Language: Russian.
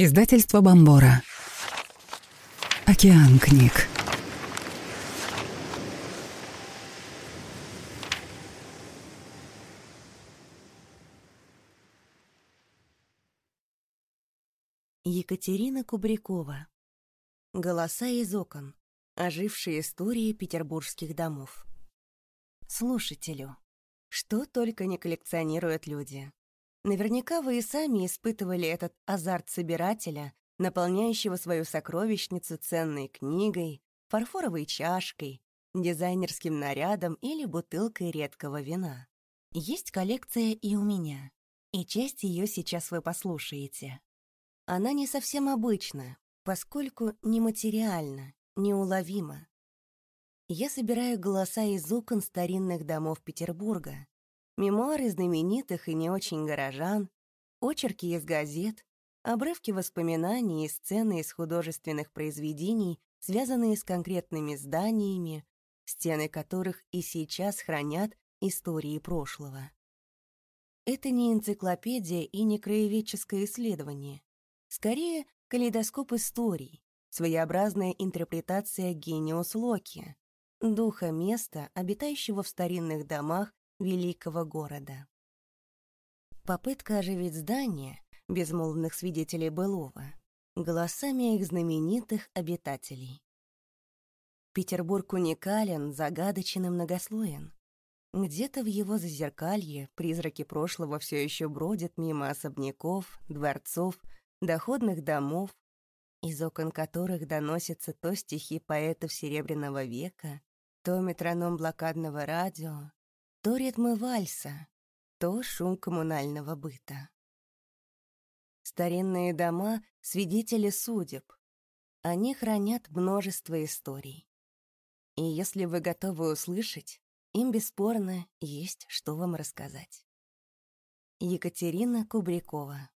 Издательство Бомбора. Океан книг. Екатерина Кубрякова. Голоса из окон. Ожившие истории петербургских домов. Слушателю. Что только не коллекционируют люди. Наверняка вы и сами испытывали этот азарт собирателя, наполняющего свою сокровищницу ценной книгой, фарфоровой чашкой, дизайнерским нарядом или бутылкой редкого вина. Есть коллекция и у меня, и часть ее сейчас вы послушаете. Она не совсем обычна, поскольку нематериальна, неуловима. Я собираю голоса из окон старинных домов Петербурга, мемуары знаменитых и не очень горожан, очерки из газет, обрывки воспоминаний и сцены из художественных произведений, связанные с конкретными зданиями, стены которых и сейчас хранят истории прошлого. Это не энциклопедия и не краеведческое исследование. Скорее, калейдоскоп историй, своеобразная интерпретация гениус Локи, духа места, обитающего в старинных домах великого города. Попытка оживить здание, безмолвных свидетелей былого, голосами их знаменитых обитателей. Петербург уникален, загадочен и многослоен. Где-то в его зазеркалье призраки прошлого все еще бродят мимо особняков, дворцов, доходных домов, из окон которых доносятся то стихи поэтов Серебряного века, то метроном блокадного радио, то ритмы вальса, то шум коммунального быта. Старинные дома — свидетели судеб. Они хранят множество историй. И если вы готовы услышать, им бесспорно есть что вам рассказать. Екатерина Кубрякова